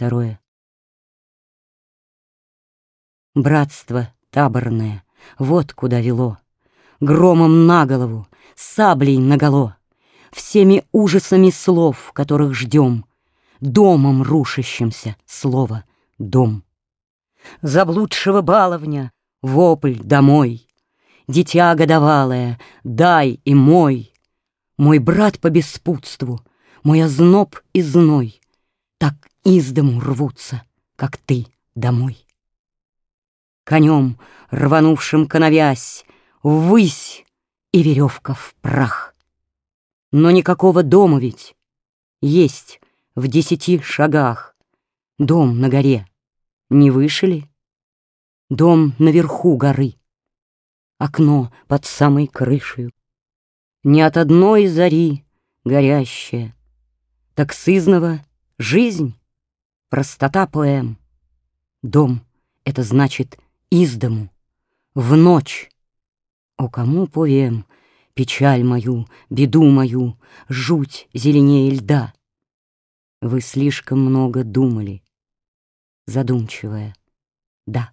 второе. Братство таборное, вот куда вело, Громом на голову, саблей наголо, Всеми ужасами слов, которых ждем, Домом рушащимся слово «дом». Заблудшего баловня, вопль домой, Дитя годовалое, дай и мой, Мой брат по беспутству, мой озноб и зной, Так из дому рвутся, как ты домой. Конем, рванувшим коновязь, Ввысь и веревка в прах. Но никакого дома ведь есть в десяти шагах. Дом на горе, не выше ли? Дом наверху горы, окно под самой крышей. Не от одной зари горящая, так сызнова жизнь, простота поэм. Дом — это значит из дому, в ночь. О, кому повем печаль мою, беду мою, жуть зеленее льда? Вы слишком много думали, задумчивая, да.